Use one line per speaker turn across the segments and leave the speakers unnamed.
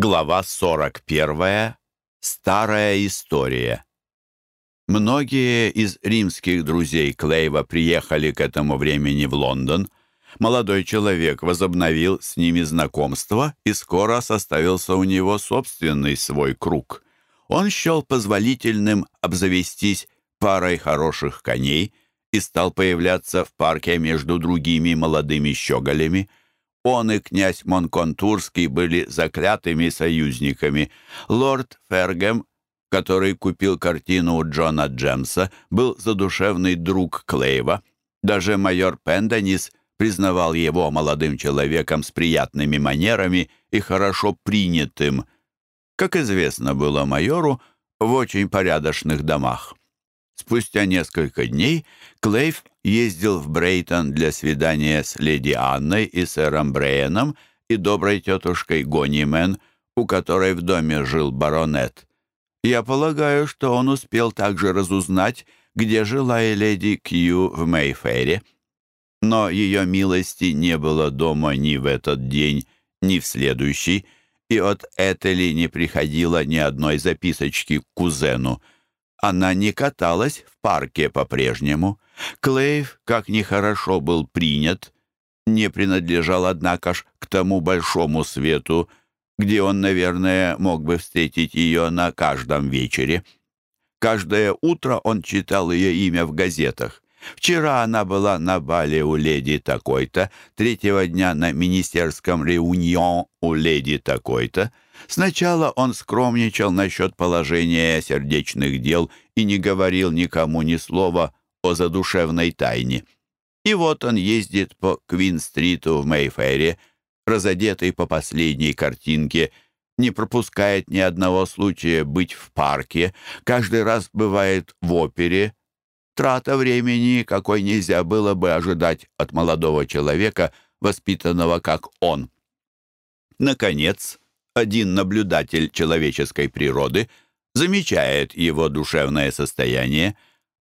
Глава 41. Старая история. Многие из римских друзей Клейва приехали к этому времени в Лондон. Молодой человек возобновил с ними знакомство, и скоро составился у него собственный свой круг. Он счел позволительным обзавестись парой хороших коней и стал появляться в парке между другими молодыми щеголями – он и князь Монконтурский были заклятыми союзниками. Лорд Фергем, который купил картину у Джона Джемса, был задушевный друг Клейва. Даже майор Пенденис признавал его молодым человеком с приятными манерами и хорошо принятым, как известно было майору, в очень порядочных домах. Спустя несколько дней Клейв ездил в Брейтон для свидания с леди Анной и сэром Брейеном и доброй тетушкой Гонимен, у которой в доме жил баронет. Я полагаю, что он успел также разузнать, где жила и леди Кью в Мейфере. Но ее милости не было дома ни в этот день, ни в следующий, и от Этели не приходило ни одной записочки к кузену. Она не каталась в парке по-прежнему. Клейв, как нехорошо был принят, не принадлежал, однако ж, к тому большому свету, где он, наверное, мог бы встретить ее на каждом вечере. Каждое утро он читал ее имя в газетах. Вчера она была на бале у леди такой-то, третьего дня на министерском реуньон у леди такой-то. Сначала он скромничал насчет положения сердечных дел и не говорил никому ни слова о задушевной тайне. И вот он ездит по Квин-стриту в Мейфэре, разодетый по последней картинке, не пропускает ни одного случая быть в парке, каждый раз бывает в опере. Трата времени, какой нельзя было бы ожидать от молодого человека, воспитанного как он. Наконец, один наблюдатель человеческой природы замечает его душевное состояние,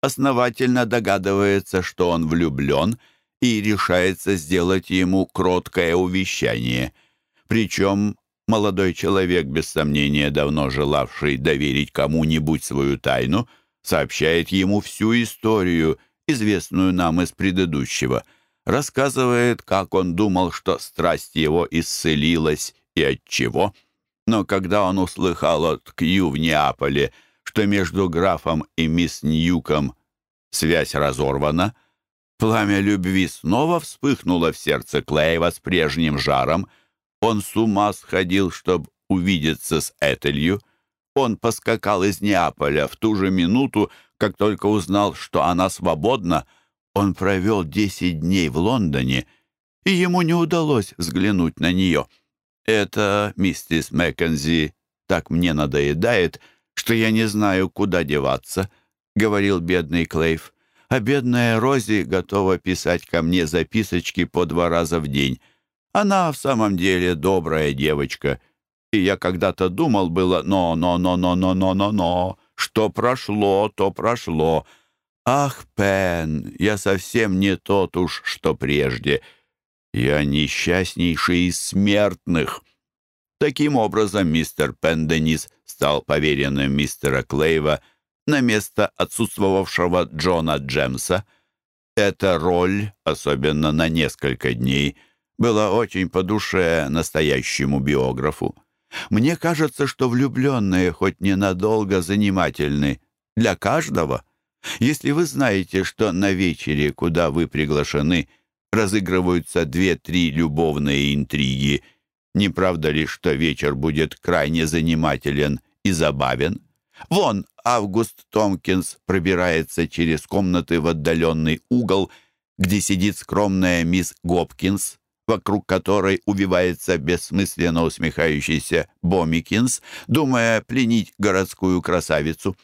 основательно догадывается, что он влюблен, и решается сделать ему кроткое увещание. Причем молодой человек, без сомнения давно желавший доверить кому-нибудь свою тайну, сообщает ему всю историю, известную нам из предыдущего, рассказывает, как он думал, что страсть его исцелилась и от чего – но когда он услыхал от Кью в Неаполе, что между графом и мисс Ньюком связь разорвана, пламя любви снова вспыхнуло в сердце Клейва с прежним жаром. Он с ума сходил, чтобы увидеться с Этелью. Он поскакал из Неаполя в ту же минуту, как только узнал, что она свободна. Он провел десять дней в Лондоне, и ему не удалось взглянуть на нее. «Это, миссис Маккензи, так мне надоедает, что я не знаю, куда деваться», — говорил бедный Клейв. «А бедная Рози готова писать ко мне записочки по два раза в день. Она в самом деле добрая девочка. И я когда-то думал было, но-но-но-но-но-но-но-но, что прошло, то прошло. Ах, Пен, я совсем не тот уж, что прежде». Я несчастнейший из смертных. Таким образом, мистер Пенденис стал поверенным мистера Клейва на место отсутствовавшего Джона Джемса. Эта роль, особенно на несколько дней, была очень по душе настоящему биографу. Мне кажется, что влюбленные хоть ненадолго занимательны для каждого. Если вы знаете, что на вечере, куда вы приглашены, разыгрываются две-три любовные интриги. Не правда ли, что вечер будет крайне занимателен и забавен? Вон Август Томкинс пробирается через комнаты в отдаленный угол, где сидит скромная мисс Гопкинс, вокруг которой убивается бессмысленно усмехающийся Бомикинс, думая пленить городскую красавицу.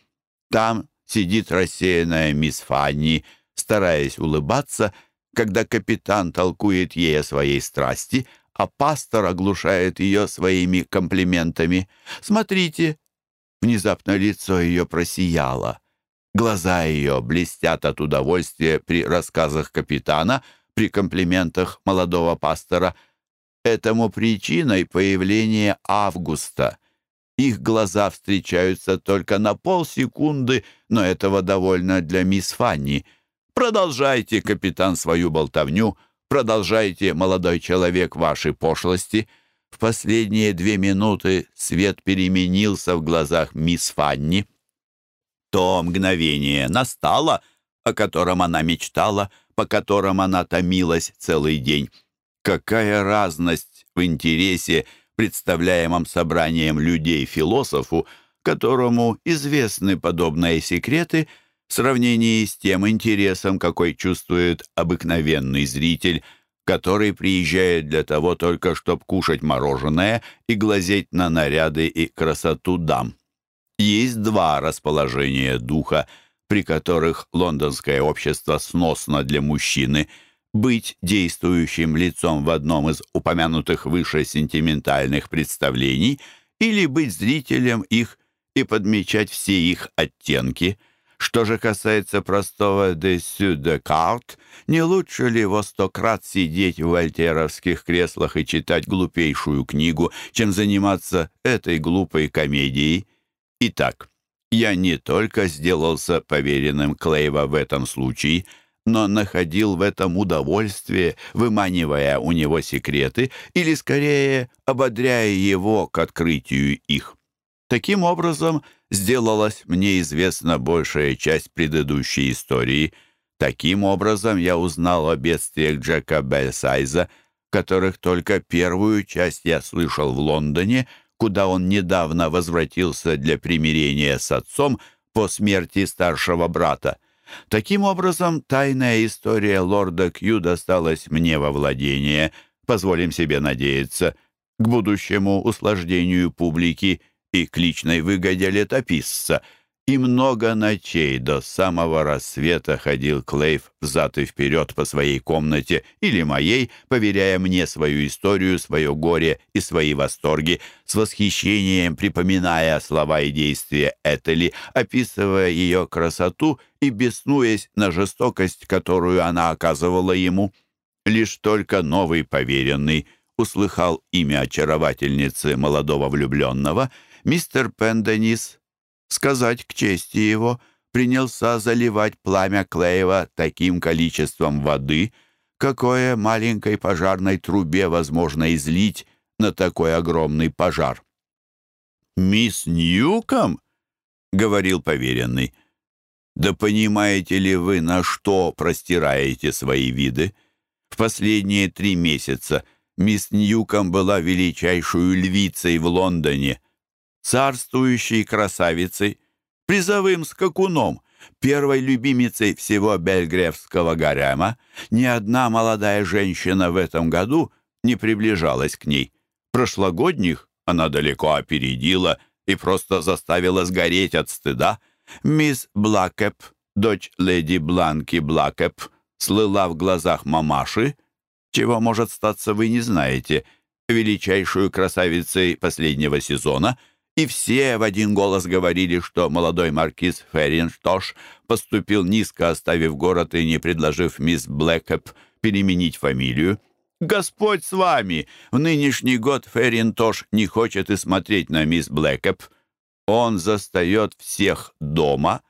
Там сидит рассеянная мисс Фанни, стараясь улыбаться, когда капитан толкует ей о своей страсти, а пастор оглушает ее своими комплиментами. «Смотрите!» Внезапно лицо ее просияло. Глаза ее блестят от удовольствия при рассказах капитана, при комплиментах молодого пастора. Этому причиной появление Августа. Их глаза встречаются только на полсекунды, но этого довольно для мисс Фанни. Продолжайте, капитан, свою болтовню, продолжайте, молодой человек, ваши пошлости. В последние две минуты свет переменился в глазах мисс Фанни. То мгновение настало, о котором она мечтала, по которым она томилась целый день. Какая разность в интересе, представляемом собранием людей-философу, которому известны подобные секреты, в сравнении с тем интересом, какой чувствует обыкновенный зритель, который приезжает для того только, чтобы кушать мороженое и глазеть на наряды и красоту дам. Есть два расположения духа, при которых лондонское общество сносно для мужчины – быть действующим лицом в одном из упомянутых выше сентиментальных представлений или быть зрителем их и подмечать все их оттенки. Что же касается простого «dessus de carte», не лучше ли во сто крат сидеть в вольтеровских креслах и читать глупейшую книгу, чем заниматься этой глупой комедией? Итак, я не только сделался поверенным Клейва в этом случае — но находил в этом удовольствие, выманивая у него секреты или, скорее, ободряя его к открытию их. Таким образом, сделалась мне известна большая часть предыдущей истории. Таким образом, я узнал о бедствиях Джека Бельсайза, которых только первую часть я слышал в Лондоне, куда он недавно возвратился для примирения с отцом по смерти старшего брата. Таким образом, тайная история лорда Кью досталась мне во владение, позволим себе надеяться, к будущему услаждению публики и к личной выгоде летописца. И много ночей до самого рассвета ходил Клейв взад и вперед по своей комнате или моей, поверяя мне свою историю, свое горе и свои восторги, с восхищением припоминая слова и действия Этели, описывая ее красоту — и беснуясь на жестокость, которую она оказывала ему. Лишь только новый поверенный услыхал имя очаровательницы молодого влюбленного, мистер Пенденис, сказать к чести его, принялся заливать пламя Клеева таким количеством воды, какое маленькой пожарной трубе возможно излить на такой огромный пожар. «Мисс Ньюком?» — говорил поверенный. Да понимаете ли вы, на что простираете свои виды? В последние три месяца мисс Ньюком была величайшую львицей в Лондоне, царствующей красавицей, призовым скакуном, первой любимицей всего бельгревского гарема. Ни одна молодая женщина в этом году не приближалась к ней. Прошлогодних она далеко опередила и просто заставила сгореть от стыда — Мисс Блэкэп, дочь леди Бланки Блэкэп, слыла в глазах мамаши, чего, может статься, вы не знаете, величайшею красавицей последнего сезона, и все в один голос говорили, что молодой маркиз Ферринтош поступил низко, оставив город и не предложив мисс Блэкэп переменить фамилию. «Господь с вами! В нынешний год Ферринтош не хочет и смотреть на мисс Блэкэп. Он застает всех дома.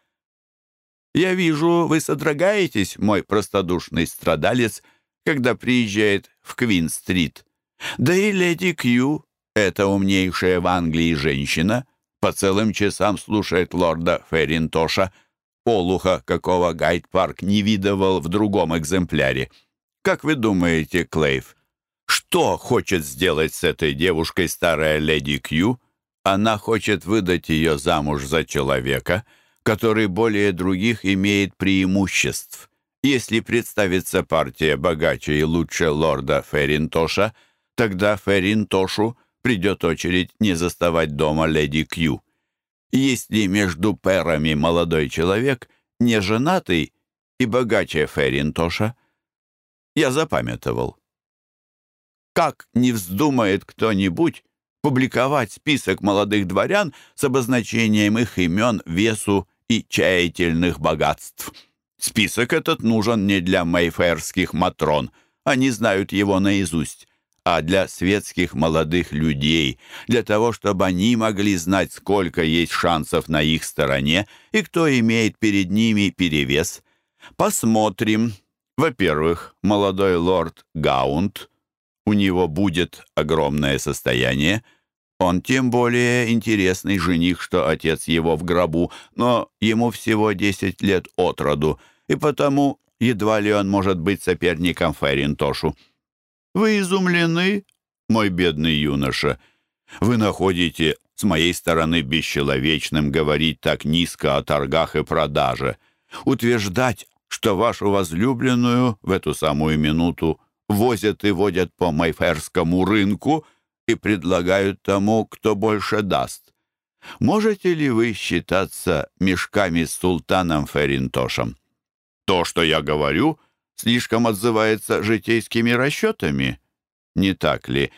Я вижу, вы содрогаетесь, мой простодушный страдалец, когда приезжает в Квин-стрит. Да и леди Кью, эта умнейшая в Англии женщина, по целым часам слушает лорда Ферринтоша, полуха, какого Гайд-парк не видывал в другом экземпляре. Как вы думаете, Клейв, что хочет сделать с этой девушкой старая леди Кью? Она хочет выдать ее замуж за человека, который более других имеет преимуществ. Если представится партия богаче и лучше лорда Ферринтоша, тогда Ферринтошу придет очередь не заставать дома леди Кью. Если между перами молодой человек не женатый и богаче Ферринтоша, я запамятовал. Как не вздумает кто-нибудь публиковать список молодых дворян с обозначением их имен, весу и чаятельных богатств. Список этот нужен не для майферских матрон, они знают его наизусть, а для светских молодых людей, для того, чтобы они могли знать, сколько есть шансов на их стороне и кто имеет перед ними перевес. Посмотрим. Во-первых, молодой лорд Гаунт, у него будет огромное состояние, он тем более интересный жених, что отец его в гробу, но ему всего десять лет от роду, и потому едва ли он может быть соперником Ферринтошу. Вы изумлены, мой бедный юноша? Вы находите с моей стороны бесчеловечным говорить так низко о торгах и продаже, утверждать, что вашу возлюбленную в эту самую минуту возят и водят по майферскому рынку и предлагают тому, кто больше даст. Можете ли вы считаться мешками с султаном Феринтошем? То, что я говорю — слишком отзывается житейскими расчетами, не так ли?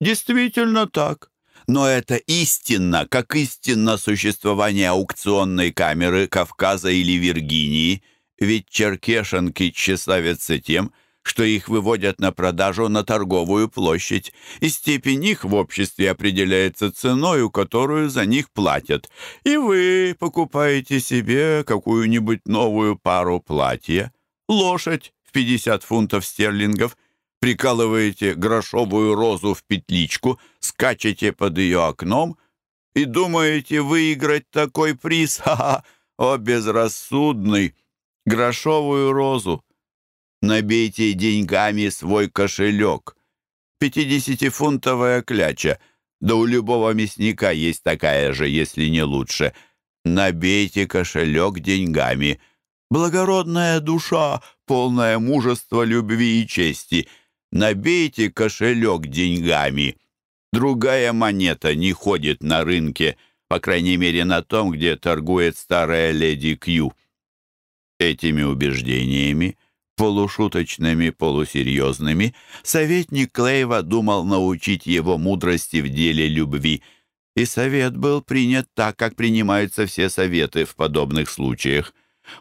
Действительно так. Но это истинно, как истинно существование аукционной камеры Кавказа или Виргинии, ведь черкешенки тщеславятся тем, что их выводят на продажу на торговую площадь, и степень их в обществе определяется ценою, которую за них платят. И вы покупаете себе какую-нибудь новую пару платья, лошадь в 50 фунтов стерлингов, прикалываете грошовую розу в петличку, скачете под ее окном и думаете выиграть такой приз? Ха-ха! О, безрассудный! Грошовую розу! Набейте деньгами свой кошелек. Пятидесятифунтовая кляча. Да у любого мясника есть такая же, если не лучше. Набейте кошелек деньгами — Благородная душа, полная мужества, любви и чести, набейте кошелек деньгами. Другая монета не ходит на рынке, по крайней мере на том, где торгует старая леди Кью. Этими убеждениями, полушуточными, полусерьезными, советник Клейва думал научить его мудрости в деле любви, и совет был принят так, как принимаются все советы в подобных случаях.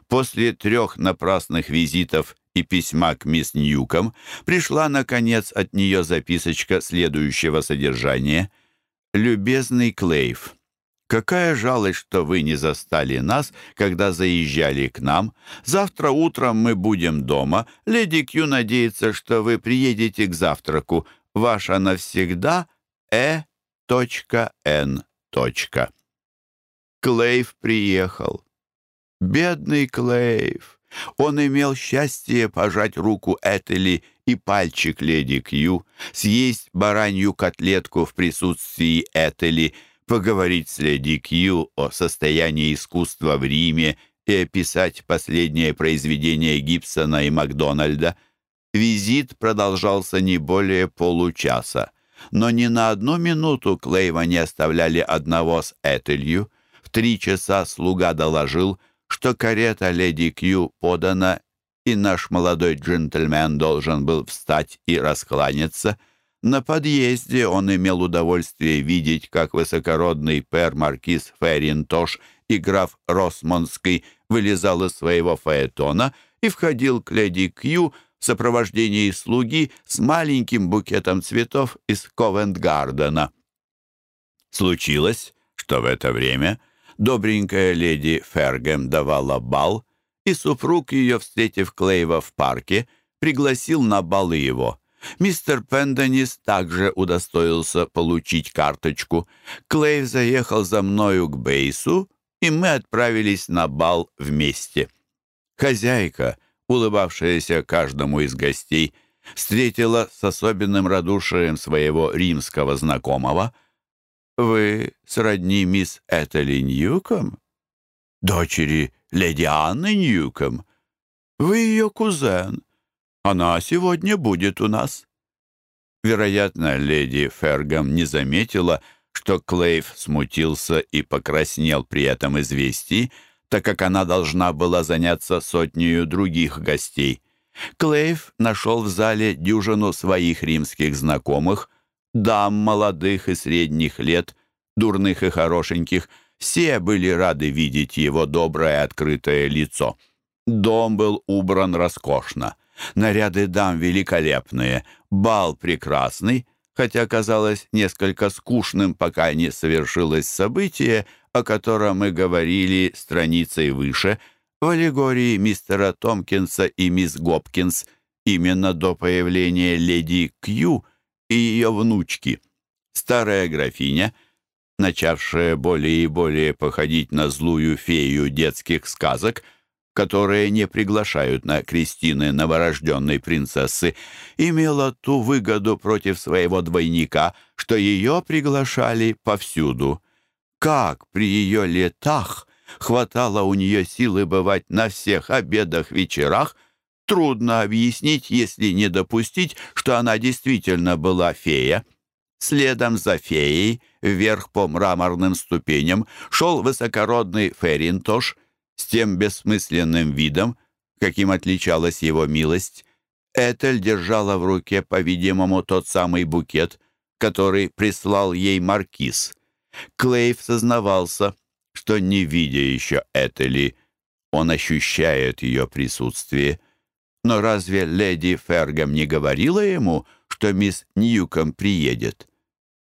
После трех напрасных визитов и письма к мисс Ньюком пришла, наконец, от нее записочка следующего содержания. «Любезный Клейв, какая жалость, что вы не застали нас, когда заезжали к нам. Завтра утром мы будем дома. Леди Кью надеется, что вы приедете к завтраку. Ваша навсегда Э. Н. Клейв приехал. Бедный Клейв! Он имел счастье пожать руку Этели и пальчик леди Кью, съесть баранью котлетку в присутствии Этели, поговорить с леди Кью о состоянии искусства в Риме и описать последнее произведение Гибсона и Макдональда. Визит продолжался не более получаса, но ни на одну минуту Клейва не оставляли одного с Этелью. В три часа слуга доложил — что карета леди Кью подана, и наш молодой джентльмен должен был встать и раскланяться. На подъезде он имел удовольствие видеть, как высокородный пэр-маркиз Ферринтош и граф Росмонский вылезал из своего фаэтона и входил к леди Кью в сопровождении слуги с маленьким букетом цветов из Ковент-Гардена. Случилось, что в это время — добренькая леди Фергем давала бал, и супруг ее, встретив Клейва в парке, пригласил на балы его. Мистер Пенденис также удостоился получить карточку. Клейв заехал за мною к Бейсу, и мы отправились на бал вместе. Хозяйка, улыбавшаяся каждому из гостей, встретила с особенным радушием своего римского знакомого — «Вы сродни мисс Этели Ньюком? Дочери леди Анны Ньюком? Вы ее кузен. Она сегодня будет у нас». Вероятно, леди Фергам не заметила, что Клейв смутился и покраснел при этом известии, так как она должна была заняться сотнею других гостей. Клейв нашел в зале дюжину своих римских знакомых — дам молодых и средних лет, дурных и хорошеньких, все были рады видеть его доброе открытое лицо. Дом был убран роскошно. Наряды дам великолепные, бал прекрасный, хотя казалось несколько скучным, пока не совершилось событие, о котором мы говорили страницей выше, в аллегории мистера Томпкинса и мисс Гопкинс, именно до появления леди Кью и ее внучки. Старая графиня, начавшая более и более походить на злую фею детских сказок, которые не приглашают на крестины новорожденной принцессы, имела ту выгоду против своего двойника, что ее приглашали повсюду. Как при ее летах хватало у нее силы бывать на всех обедах, вечерах, трудно объяснить, если не допустить, что она действительно была фея. Следом за феей, вверх по мраморным ступеням, шел высокородный Феринтош с тем бессмысленным видом, каким отличалась его милость. Этель держала в руке, по-видимому, тот самый букет, который прислал ей маркиз. Клейв сознавался, что, не видя еще Этели, он ощущает ее присутствие. Но разве леди Фергам не говорила ему, что мисс Ньюком приедет?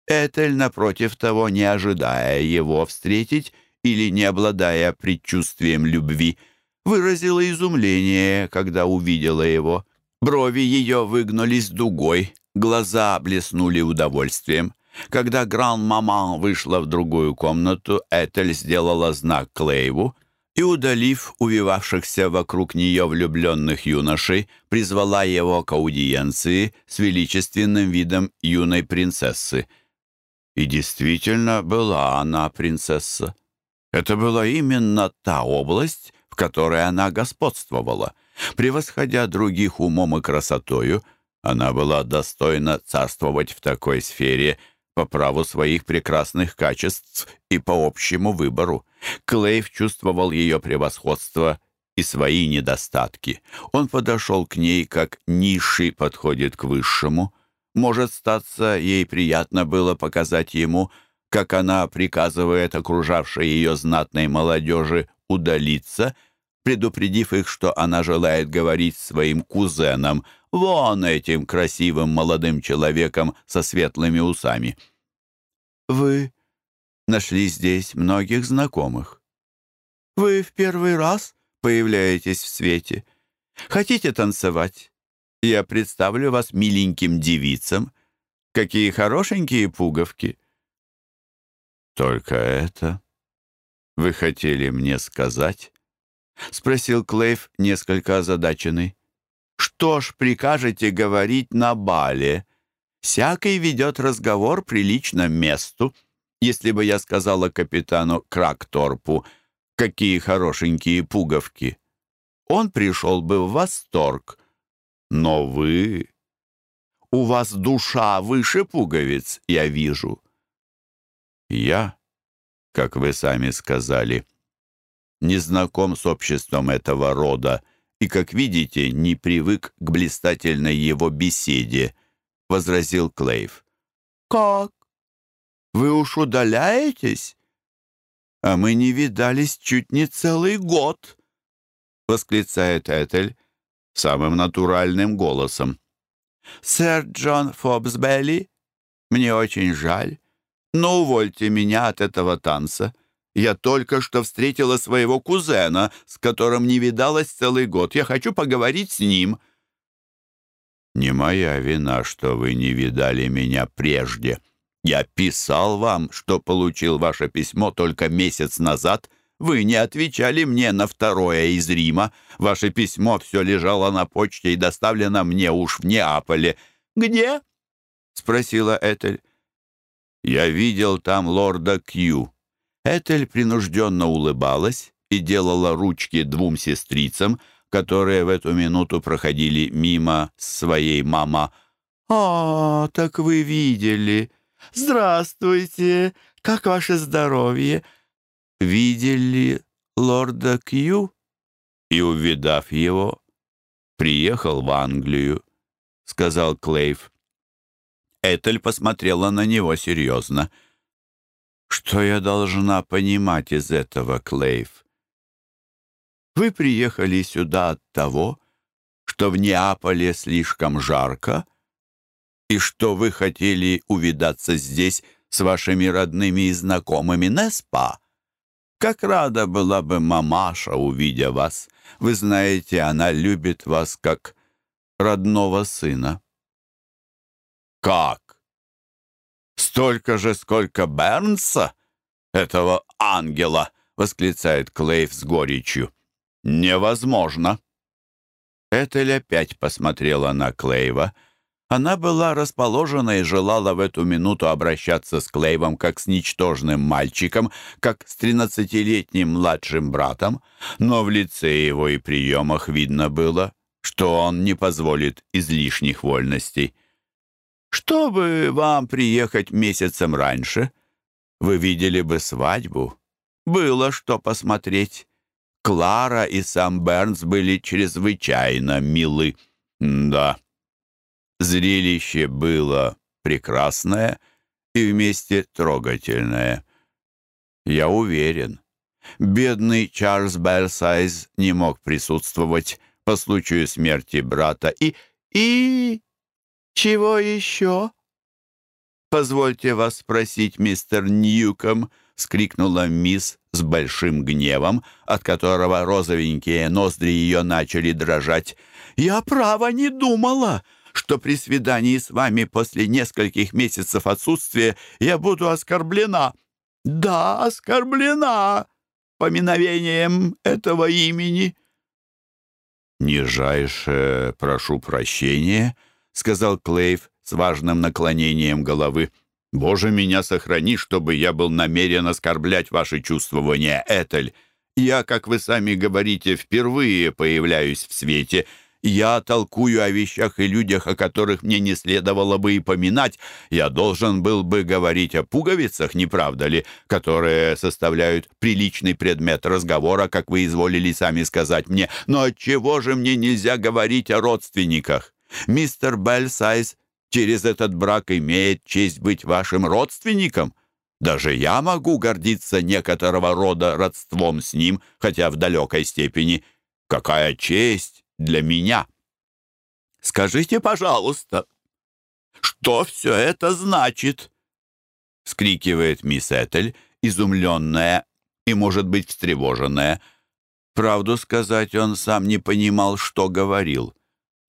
Этель, напротив того, не ожидая его встретить или не обладая предчувствием любви, выразила изумление, когда увидела его. Брови ее выгнулись дугой, глаза блеснули удовольствием. Когда гран-маман вышла в другую комнату, Этель сделала знак Клейву и, удалив увивавшихся вокруг нее влюбленных юношей, призвала его к аудиенции с величественным видом юной принцессы — и действительно была она принцесса. Это была именно та область, в которой она господствовала. Превосходя других умом и красотою, она была достойна царствовать в такой сфере по праву своих прекрасных качеств и по общему выбору. Клейв чувствовал ее превосходство и свои недостатки. Он подошел к ней, как низший подходит к высшему — может, статься, ей приятно было показать ему, как она приказывает окружавшей ее знатной молодежи удалиться, предупредив их, что она желает говорить своим кузенам, вон этим красивым молодым человеком со светлыми усами. «Вы нашли здесь многих знакомых. Вы в первый раз появляетесь в свете. Хотите танцевать? Я представлю вас миленьким девицам. Какие хорошенькие пуговки!» «Только это вы хотели мне сказать?» — спросил Клейв, несколько озадаченный. «Что ж прикажете говорить на бале? Всякий ведет разговор при личном месту. Если бы я сказала капитану Кракторпу, какие хорошенькие пуговки, он пришел бы в восторг» Но вы... У вас душа выше пуговиц, я вижу. Я, как вы сами сказали, не знаком с обществом этого рода и, как видите, не привык к блистательной его беседе, — возразил Клейв. «Как? Вы уж удаляетесь? А мы не видались чуть не целый год!» — восклицает Этель, самым натуральным голосом. «Сэр Джон Фобсбелли, мне очень жаль, но увольте меня от этого танца. Я только что встретила своего кузена, с которым не видалась целый год. Я хочу поговорить с ним». «Не моя вина, что вы не видали меня прежде. Я писал вам, что получил ваше письмо только месяц назад» Вы не отвечали мне на второе из Рима. Ваше письмо все лежало на почте и доставлено мне уж в Неаполе. Где?» — спросила Этель. «Я видел там лорда Кью». Этель принужденно улыбалась и делала ручки двум сестрицам, которые в эту минуту проходили мимо своей мама. «А, так вы видели. Здравствуйте. Как ваше здоровье? видели лорда Кью и, увидав его, приехал в Англию, — сказал Клейв. Этель посмотрела на него серьезно. «Что я должна понимать из этого, Клейв? Вы приехали сюда от того, что в Неаполе слишком жарко и что вы хотели увидаться здесь с вашими родными и знакомыми, Неспа? Как рада была бы мамаша, увидя вас. Вы знаете, она любит вас как родного сына». «Как? Столько же, сколько Бернса, этого ангела!» — восклицает Клейв с горечью. «Невозможно!» Этель опять посмотрела на Клейва. Она была расположена и желала в эту минуту обращаться с Клейвом как с ничтожным мальчиком, как с тринадцатилетним младшим братом, но в лице его и приемах видно было, что он не позволит излишних вольностей. «Чтобы вам приехать месяцем раньше, вы видели бы свадьбу. Было что посмотреть. Клара и сам Бернс были чрезвычайно милы. Да, зрелище было прекрасное и вместе трогательное. Я уверен, бедный Чарльз Белсайз не мог присутствовать по случаю смерти брата и... и... чего еще? «Позвольте вас спросить, мистер Ньюком», — скрикнула мисс с большим гневом, от которого розовенькие ноздри ее начали дрожать. «Я, право, не думала, что при свидании с вами после нескольких месяцев отсутствия я буду оскорблена. Да, оскорблена поминовением этого имени». «Нижайше прошу прощения», — сказал Клейв с важным наклонением головы. «Боже, меня сохрани, чтобы я был намерен оскорблять ваши чувствования, Этель. Я, как вы сами говорите, впервые появляюсь в свете. Я толкую о вещах и людях, о которых мне не следовало бы и поминать. Я должен был бы говорить о пуговицах, не правда ли, которые составляют приличный предмет разговора, как вы изволили сами сказать мне. Но отчего же мне нельзя говорить о родственниках? Мистер Бельсайз через этот брак имеет честь быть вашим родственником. Даже я могу гордиться некоторого рода родством с ним, хотя в далекой степени. Какая честь для меня! Скажите, пожалуйста, что все это значит?» Скрикивает мисс Этель, изумленная и, может быть, встревоженная. Правду сказать, он сам не понимал, что говорил.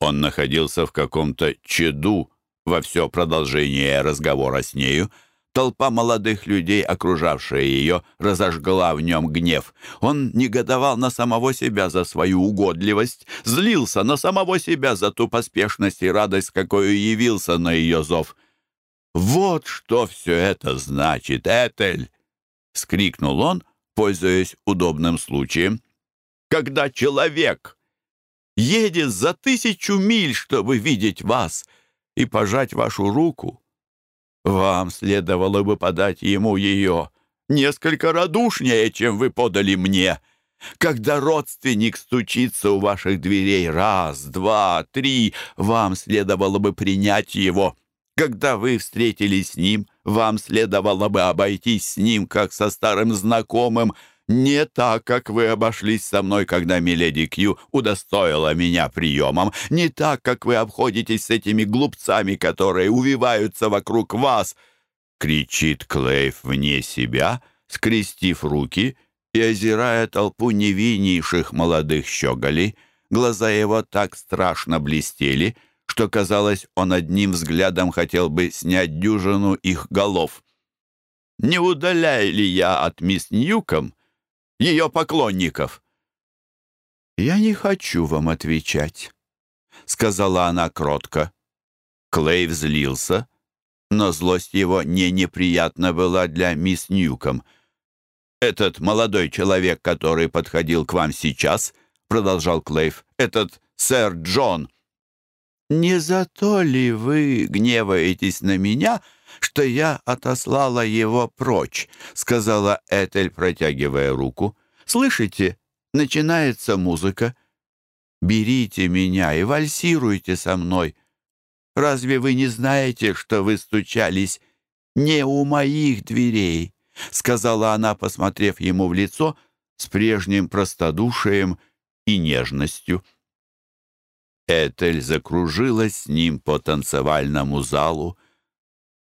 Он находился в каком-то чаду, во все продолжение разговора с нею толпа молодых людей, окружавшая ее, разожгла в нем гнев. Он негодовал на самого себя за свою угодливость, злился на самого себя за ту поспешность и радость, какой явился на ее зов. «Вот что все это значит, Этель!» — скрикнул он, пользуясь удобным случаем. «Когда человек едет за тысячу миль, чтобы видеть вас, — и пожать вашу руку. Вам следовало бы подать ему ее несколько радушнее, чем вы подали мне. Когда родственник стучится у ваших дверей раз, два, три, вам следовало бы принять его. Когда вы встретились с ним, вам следовало бы обойтись с ним, как со старым знакомым, не так, как вы обошлись со мной, когда миледи Кью удостоила меня приемом, не так, как вы обходитесь с этими глупцами, которые увиваются вокруг вас!» Кричит Клейв вне себя, скрестив руки и озирая толпу невиннейших молодых щеголей. Глаза его так страшно блестели, что, казалось, он одним взглядом хотел бы снять дюжину их голов. «Не удаляй ли я от мисс Ньюком?» Ее поклонников?» «Я не хочу вам отвечать», — сказала она кротко. Клей взлился, но злость его не неприятна была для мисс Ньюком. «Этот молодой человек, который подходил к вам сейчас», — продолжал Клейв, — «этот сэр Джон». «Не за то ли вы гневаетесь на меня?» Что я отослала его прочь», — сказала Этель, протягивая руку. «Слышите, начинается музыка. Берите меня и вальсируйте со мной. Разве вы не знаете, что вы стучались не у моих дверей?» — сказала она, посмотрев ему в лицо с прежним простодушием и нежностью. Этель закружилась с ним по танцевальному залу.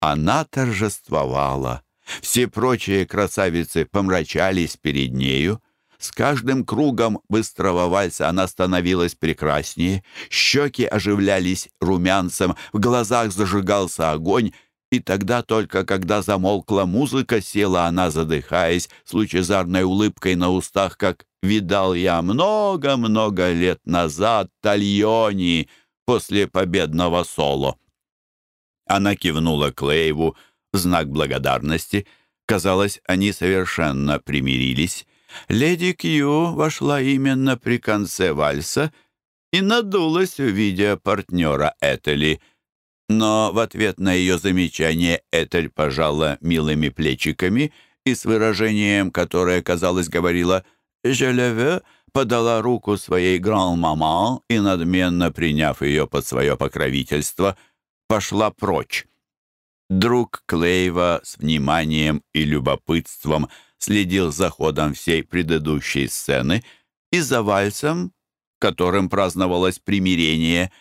Она торжествовала. Все прочие красавицы помрачались перед нею. С каждым кругом быстрого вальса она становилась прекраснее, щеки оживлялись румянцем, в глазах зажигался огонь, и тогда только, когда замолкла музыка, села она, задыхаясь, с лучезарной улыбкой на устах, как видал я много-много лет назад Тальони после победного соло. Она кивнула Клейву в знак благодарности. Казалось, они совершенно примирились. Леди Кью вошла именно при конце вальса и надулась, увидя партнера Этели. Но в ответ на ее замечание Этель пожала милыми плечиками и с выражением, которое, казалось, говорила «Je le veux», подала руку своей гран-маман и, надменно приняв ее под свое покровительство, пошла прочь. Друг Клейва с вниманием и любопытством следил за ходом всей предыдущей сцены и за вальсом, которым праздновалось примирение.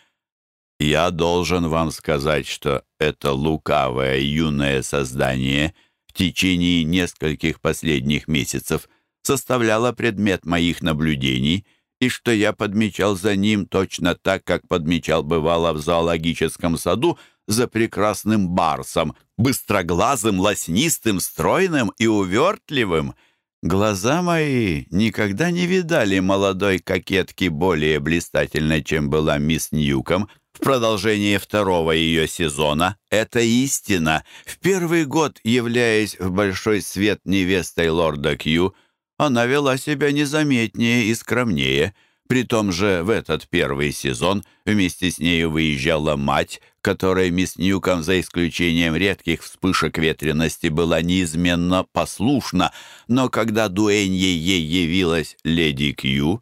«Я должен вам сказать, что это лукавое юное создание в течение нескольких последних месяцев составляло предмет моих наблюдений — и что я подмечал за ним точно так, как подмечал бывало в зоологическом саду за прекрасным барсом, быстроглазым, лоснистым, стройным и увертливым. Глаза мои никогда не видали молодой кокетки более блистательной, чем была мисс Ньюком, в продолжении второго ее сезона. Это истина. В первый год, являясь в большой свет невестой лорда Кью, она вела себя незаметнее и скромнее. При том же в этот первый сезон вместе с нею выезжала мать, которой мисс Ньюком, за исключением редких вспышек ветренности, была неизменно послушна, но когда дуэньей ей явилась леди Кью,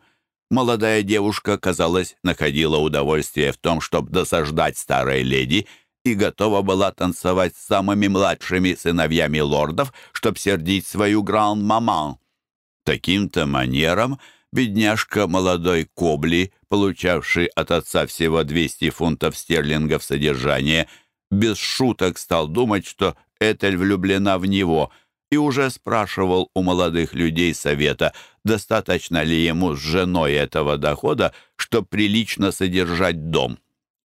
молодая девушка, казалось, находила удовольствие в том, чтобы досаждать старой леди, и готова была танцевать с самыми младшими сыновьями лордов, чтобы сердить свою гранд-маман. Таким-то манером бедняжка молодой Кобли, получавший от отца всего 200 фунтов стерлингов содержания, без шуток стал думать, что Этель влюблена в него, и уже спрашивал у молодых людей совета, достаточно ли ему с женой этого дохода, чтобы прилично содержать дом.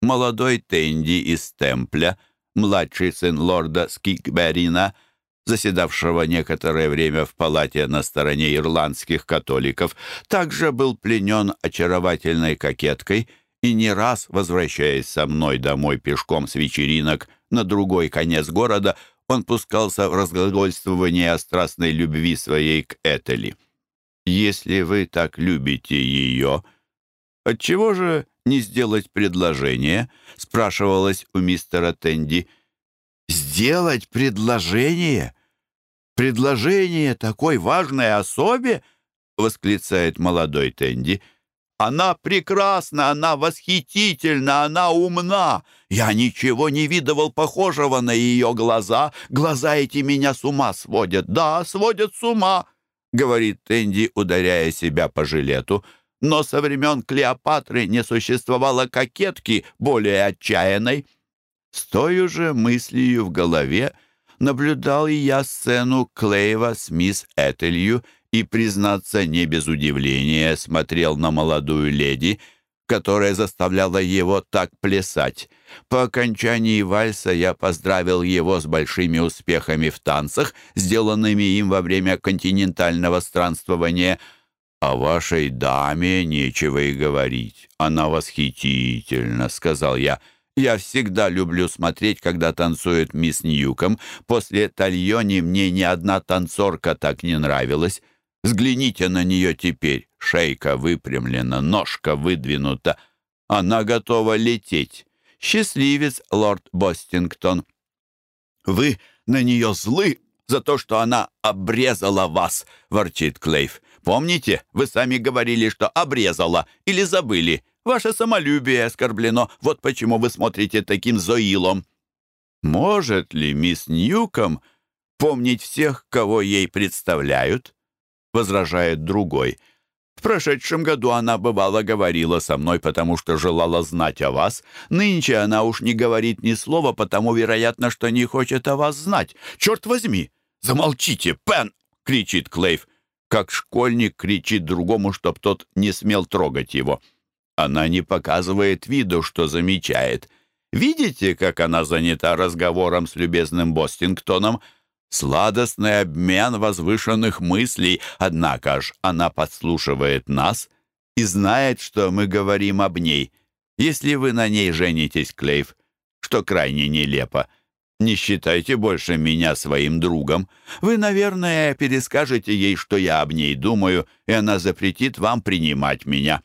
Молодой Тенди из Темпля, младший сын лорда Скикберина — заседавшего некоторое время в палате на стороне ирландских католиков, также был пленен очаровательной кокеткой и не раз, возвращаясь со мной домой пешком с вечеринок на другой конец города, он пускался в разглагольствование о страстной любви своей к Этели. «Если вы так любите ее, отчего же не сделать предложение?» — спрашивалось у мистера Тенди. «Сделать предложение?» «Предложение такой важной особе?» — восклицает молодой Тенди. «Она прекрасна, она восхитительна, она умна. Я ничего не видывал похожего на ее глаза. Глаза эти меня с ума сводят. Да, сводят с ума», — говорит Тенди, ударяя себя по жилету. «Но со времен Клеопатры не существовало кокетки более отчаянной». С той же мыслью в голове — наблюдал и я сцену Клейва с мисс Этелью и, признаться, не без удивления смотрел на молодую леди, которая заставляла его так плясать. По окончании вальса я поздравил его с большими успехами в танцах, сделанными им во время континентального странствования. «О вашей даме нечего и говорить. Она восхитительна», — сказал я. Я всегда люблю смотреть, когда танцует мисс Ньюком. После Тальони мне ни одна танцорка так не нравилась. Взгляните на нее теперь. Шейка выпрямлена, ножка выдвинута. Она готова лететь. Счастливец, лорд Бостингтон. Вы на нее злы за то, что она обрезала вас, ворчит Клейв. Помните, вы сами говорили, что обрезала или забыли? Ваше самолюбие оскорблено. Вот почему вы смотрите таким зоилом». «Может ли мисс Ньюком помнить всех, кого ей представляют?» — возражает другой. В прошедшем году она, бывало, говорила со мной, потому что желала знать о вас. Нынче она уж не говорит ни слова, потому, вероятно, что не хочет о вас знать. Черт возьми! Замолчите, Пен! — кричит Клейв, как школьник кричит другому, чтоб тот не смел трогать его. Она не показывает виду, что замечает. Видите, как она занята разговором с любезным Бостингтоном — Сладостный обмен возвышенных мыслей, однако ж она подслушивает нас и знает, что мы говорим об ней. Если вы на ней женитесь, Клейв, что крайне нелепо, не считайте больше меня своим другом. Вы, наверное, перескажете ей, что я об ней думаю, и она запретит вам принимать меня».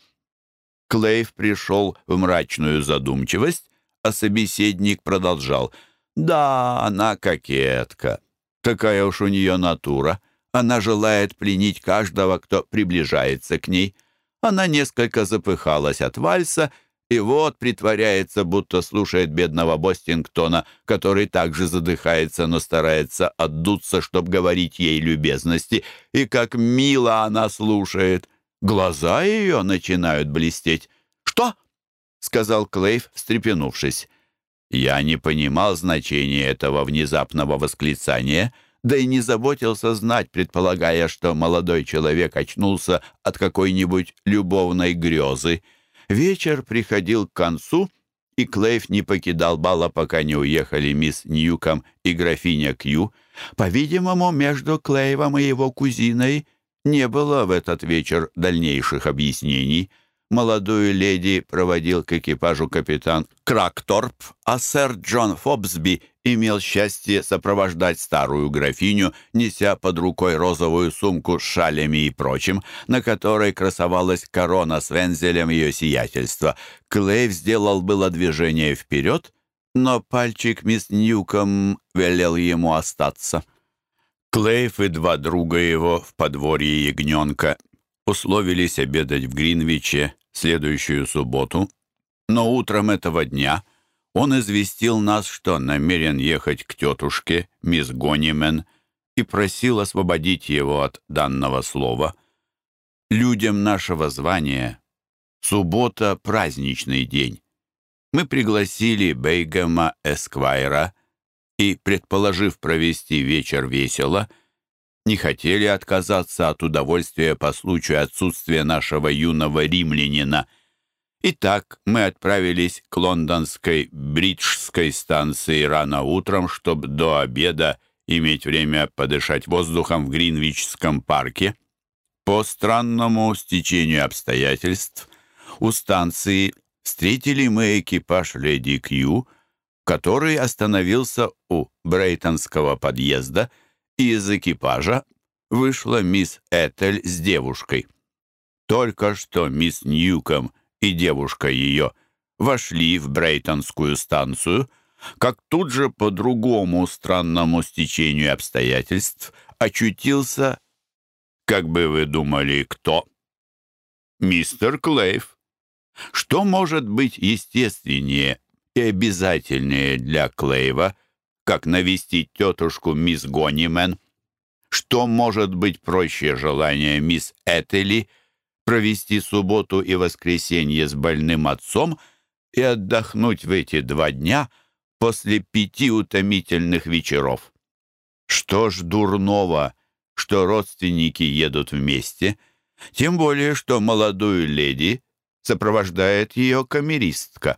Клейв пришел в мрачную задумчивость, а собеседник продолжал. «Да, она кокетка. Такая уж у нее натура. Она желает пленить каждого, кто приближается к ней. Она несколько запыхалась от вальса, и вот притворяется, будто слушает бедного Бостингтона, который также задыхается, но старается отдуться, чтобы говорить ей любезности. И как мило она слушает. Глаза ее начинают блестеть. «Что?» — сказал Клейв, встрепенувшись. Я не понимал значения этого внезапного восклицания, да и не заботился знать, предполагая, что молодой человек очнулся от какой-нибудь любовной грезы. Вечер приходил к концу, и Клейв не покидал бала, пока не уехали мисс Ньюком и графиня Кью. По-видимому, между Клейвом и его кузиной не было в этот вечер дальнейших объяснений — молодую леди проводил к экипажу капитан Кракторп, а сэр Джон Фобсби имел счастье сопровождать старую графиню, неся под рукой розовую сумку с шалями и прочим, на которой красовалась корона с вензелем ее сиятельства. Клейв сделал было движение вперед, но пальчик мисс Ньюком велел ему остаться. Клейв и два друга его в подворье ягненка условились обедать в Гринвиче следующую субботу, но утром этого дня он известил нас, что намерен ехать к тетушке, мисс Гонимен, и просил освободить его от данного слова. Людям нашего звания суббота — праздничный день. Мы пригласили Бейгема Эсквайра и, предположив провести вечер весело, — не хотели отказаться от удовольствия по случаю отсутствия нашего юного римлянина. Итак, мы отправились к лондонской бриджской станции рано утром, чтобы до обеда иметь время подышать воздухом в Гринвичском парке. По странному стечению обстоятельств у станции встретили мы экипаж леди Кью, который остановился у Брейтонского подъезда — и из экипажа вышла мисс Этель с девушкой. Только что мисс Ньюком и девушка ее вошли в Брейтонскую станцию, как тут же по другому странному стечению обстоятельств очутился, как бы вы думали, кто? Мистер Клейв. Что может быть естественнее и обязательнее для Клейва, как навестить тетушку мисс Гонимен. Что может быть проще желания мисс Этели провести субботу и воскресенье с больным отцом и отдохнуть в эти два дня после пяти утомительных вечеров? Что ж дурного, что родственники едут вместе, тем более, что молодую леди сопровождает ее камеристка.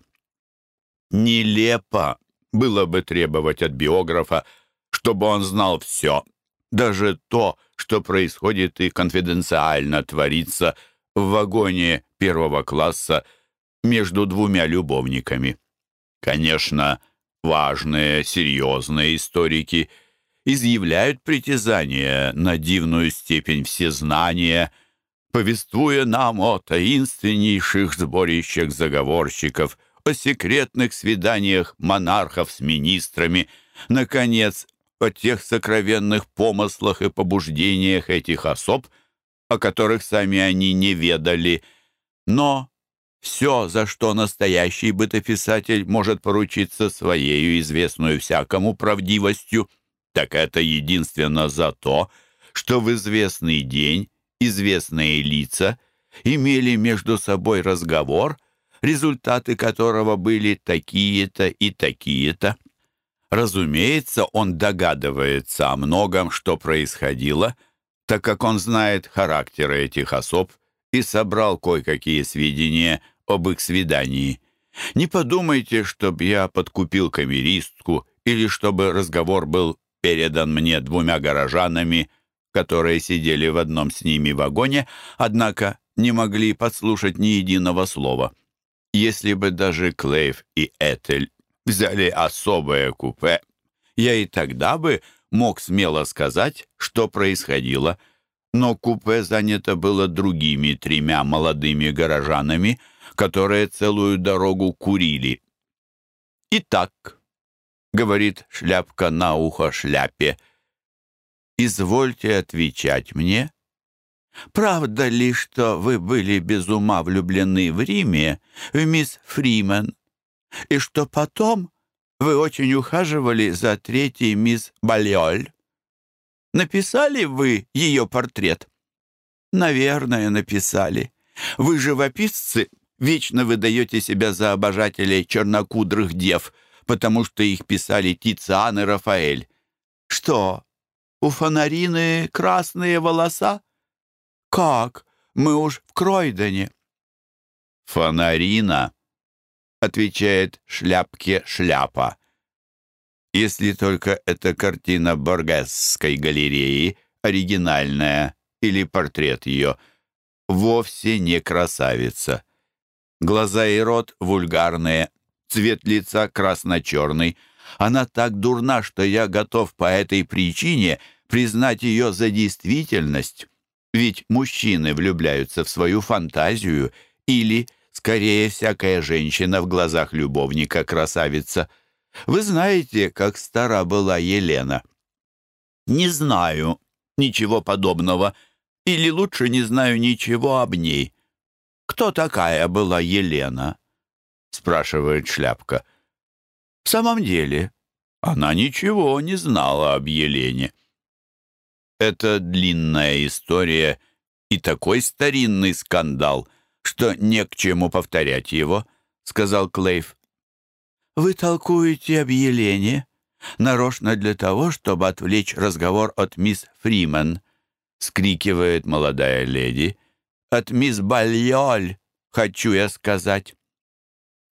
Нелепо было бы требовать от биографа, чтобы он знал все, даже то, что происходит и конфиденциально творится в вагоне первого класса между двумя любовниками. Конечно, важные, серьезные историки изъявляют притязание на дивную степень всезнания, повествуя нам о таинственнейших сборищах заговорщиков, о секретных свиданиях монархов с министрами, наконец, о тех сокровенных помыслах и побуждениях этих особ, о которых сами они не ведали. Но все, за что настоящий бытописатель может поручиться своею известную всякому правдивостью, так это единственно за то, что в известный день известные лица имели между собой разговор, результаты которого были такие-то и такие-то. Разумеется, он догадывается о многом, что происходило, так как он знает характеры этих особ и собрал кое-какие сведения об их свидании. Не подумайте, чтобы я подкупил камеристку или чтобы разговор был передан мне двумя горожанами, которые сидели в одном с ними вагоне, однако не могли подслушать ни единого слова. Если бы даже Клейв и Этель взяли особое купе, я и тогда бы мог смело сказать, что происходило. Но купе занято было другими тремя молодыми горожанами, которые целую дорогу курили. «Итак», — говорит шляпка на ухо шляпе, — «извольте отвечать мне, правда ли, что вы были без ума влюблены в Риме, в мисс Фримен, и что потом вы очень ухаживали за третьей мисс Бальоль. Написали вы ее портрет? Наверное, написали. Вы живописцы вечно выдаете себя за обожателей чернокудрых дев, потому что их писали Тициан и Рафаэль. Что, у фонарины красные волоса? Как? Мы уж в Кройдоне. Фонарина отвечает шляпке шляпа. Если только эта картина Боргесской галереи оригинальная или портрет ее, вовсе не красавица. Глаза и рот вульгарные, цвет лица красно-черный. Она так дурна, что я готов по этой причине признать ее за действительность. Ведь мужчины влюбляются в свою фантазию или Скорее, всякая женщина в глазах любовника красавица. Вы знаете, как стара была Елена? Не знаю ничего подобного. Или лучше не знаю ничего об ней. Кто такая была Елена? Спрашивает Шляпка. В самом деле, она ничего не знала об Елене. Это длинная история и такой старинный скандал — что не к чему повторять его», — сказал Клейв. «Вы толкуете об Елене, нарочно для того, чтобы отвлечь разговор от мисс Фримен», — скрикивает молодая леди. «От мисс Бальоль, хочу я сказать».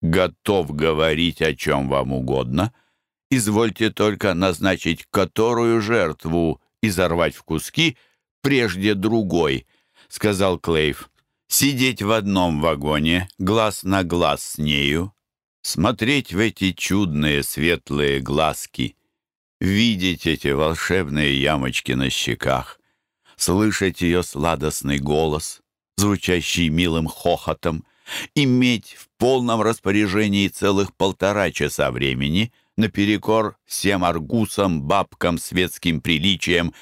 «Готов говорить о чем вам угодно. Извольте только назначить которую жертву изорвать в куски прежде другой», — сказал Клейв. Сидеть в одном вагоне, глаз на глаз с нею, смотреть в эти чудные светлые глазки, видеть эти волшебные ямочки на щеках, слышать ее сладостный голос, звучащий милым хохотом, иметь в полном распоряжении целых полтора часа времени наперекор всем аргусам, бабкам, светским приличиям,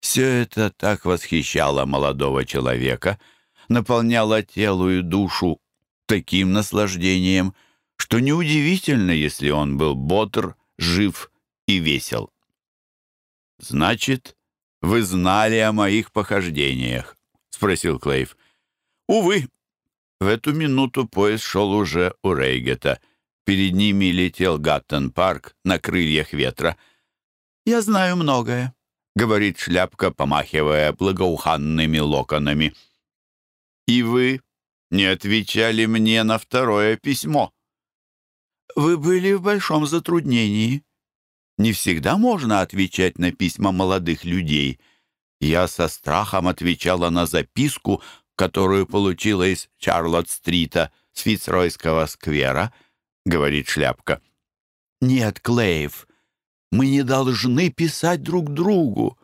все это так восхищало молодого человека — наполняла тело и душу таким наслаждением, что неудивительно, если он был бодр, жив и весел. «Значит, вы знали о моих похождениях?» — спросил Клейв. «Увы». В эту минуту поезд шел уже у Рейгета. Перед ними летел Гаттон-парк на крыльях ветра. «Я знаю многое», — говорит шляпка, помахивая благоуханными локонами. И вы не отвечали мне на второе письмо. Вы были в большом затруднении. Не всегда можно отвечать на письма молодых людей. Я со страхом отвечала на записку, которую получила из Чарлотт-стрита с Фицройского сквера, говорит Шляпка. «Нет, Клейв, мы не должны писать друг другу»,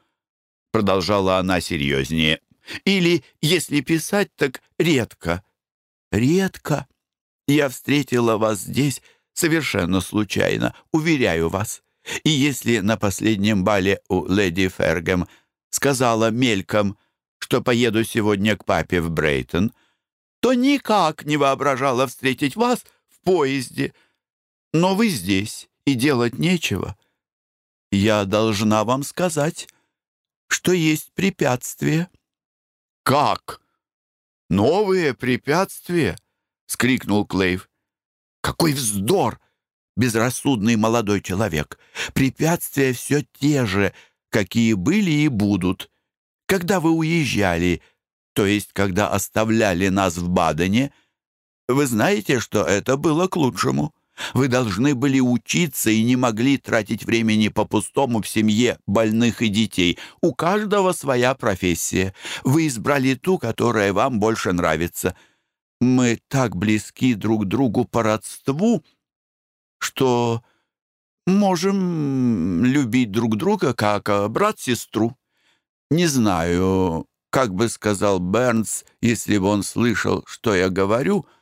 продолжала она серьезнее. Или, если писать, так редко. Редко. Я встретила вас здесь совершенно случайно, уверяю вас. И если на последнем бале у леди Фергем сказала мельком, что поеду сегодня к папе в Брейтон, то никак не воображала встретить вас поезде. Но вы здесь, и делать нечего. Я должна вам сказать, что есть препятствие. «Как?» новые препятствия!» — скрикнул Клейв. «Какой вздор! Безрассудный молодой человек! Препятствия все те же, какие были и будут. Когда вы уезжали, то есть когда оставляли нас в Бадене, вы знаете, что это было к лучшему. Вы должны были учиться и не могли тратить времени по-пустому в семье больных и детей. У каждого своя профессия. Вы избрали ту, которая вам больше нравится. Мы так близки друг другу по родству, что можем любить друг друга как э, брат-сестру. Не знаю, как бы сказал Бернс, если бы он слышал, что я говорю —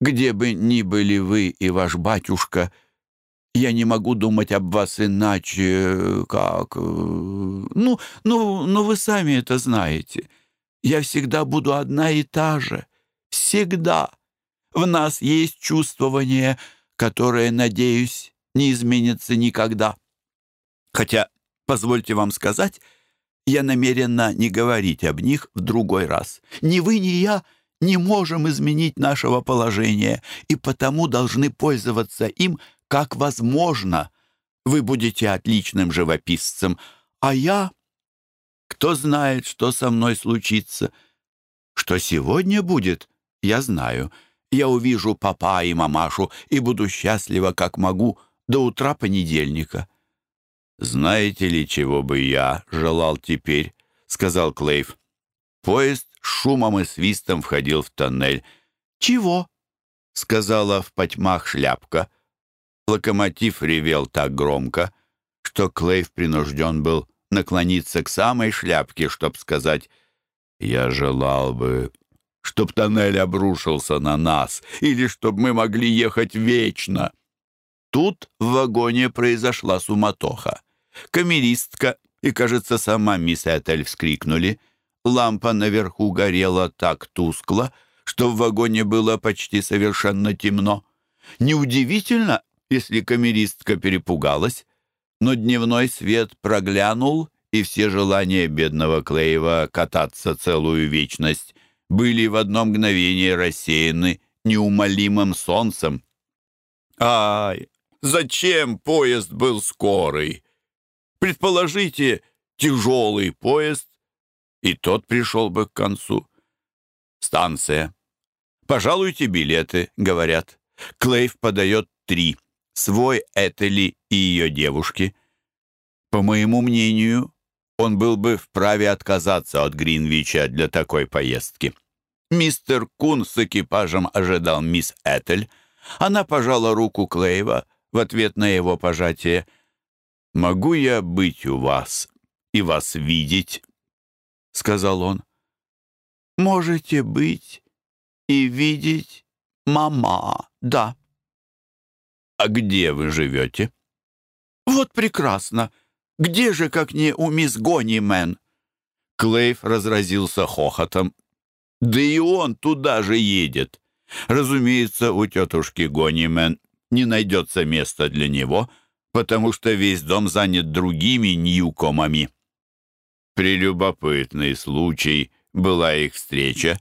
где бы ни были вы и ваш батюшка, я не могу думать об вас иначе, как... Э, ну, ну, ну вы сами это знаете. Я всегда буду одна и та же. Всегда. В нас есть чувствование, которое, надеюсь, не изменится никогда. Хотя, позвольте вам сказать, я намерена не говорить об них в другой раз. Ни вы, ни я не можем изменить нашего положения и потому должны пользоваться им как возможно. Вы будете отличным живописцем, а я... Кто знает, что со мной случится? Что сегодня будет, я знаю. Я увижу папа и мамашу и буду счастлива, как могу, до утра понедельника. «Знаете ли, чего бы я желал теперь?» — сказал Клейв. Поезд шумом и свистом входил в тоннель. «Чего?» — сказала в потьмах шляпка. Локомотив ревел так громко, что Клейв принужден был наклониться к самой шляпке, чтоб сказать «Я желал бы, чтоб тоннель обрушился на нас, или чтоб мы могли ехать вечно». Тут в вагоне произошла суматоха. Камеристка и, кажется, сама мисс Этель вскрикнули — Лампа наверху горела так тускло, что в вагоне было почти совершенно темно. Неудивительно, если камеристка перепугалась, но дневной свет проглянул, и все желания бедного Клеева кататься целую вечность были в одно мгновение рассеяны неумолимым солнцем. «Ай, зачем поезд был скорый? Предположите, тяжелый поезд и тот пришел бы к концу. Станция. «Пожалуйте билеты», — говорят. Клейв подает три. Свой Этели и ее девушки. По моему мнению, он был бы вправе отказаться от Гринвича для такой поездки. Мистер Кун с экипажем ожидал мисс Этель. Она пожала руку Клейва в ответ на его пожатие. «Могу я быть у вас и вас видеть?» — сказал он. «Можете быть и видеть мама, да». «А где вы живете?» «Вот прекрасно! Где же, как не у мисс Гонимен?» Клейв разразился хохотом. «Да и он туда же едет. Разумеется, у тетушки Гонимен не найдется места для него, потому что весь дом занят другими ньюкомами». Прелюбопытный случай была их встреча.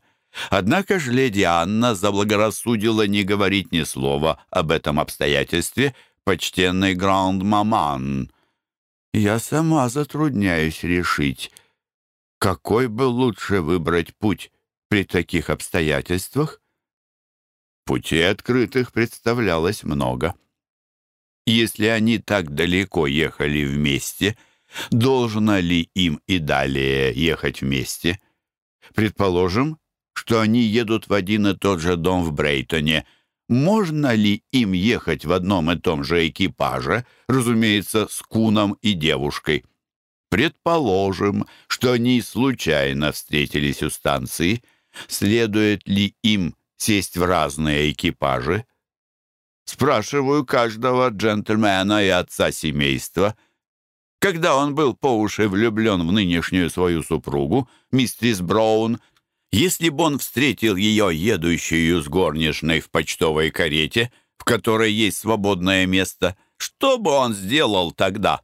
Однако же леди Анна заблагорассудила не говорить ни слова об этом обстоятельстве почтенный гранд-маман. Я сама затрудняюсь решить, какой бы лучше выбрать путь при таких обстоятельствах. Путей открытых представлялось много. Если они так далеко ехали вместе — Должно ли им и далее ехать вместе? Предположим, что они едут в один и тот же дом в Брейтоне. Можно ли им ехать в одном и том же экипаже, разумеется, с Куном и девушкой? Предположим, что они случайно встретились у станции. Следует ли им сесть в разные экипажи? Спрашиваю каждого джентльмена и отца семейства — когда он был по уши влюблен в нынешнюю свою супругу, мистерис Браун, если бы он встретил ее едущую с горничной в почтовой карете, в которой есть свободное место, что бы он сделал тогда?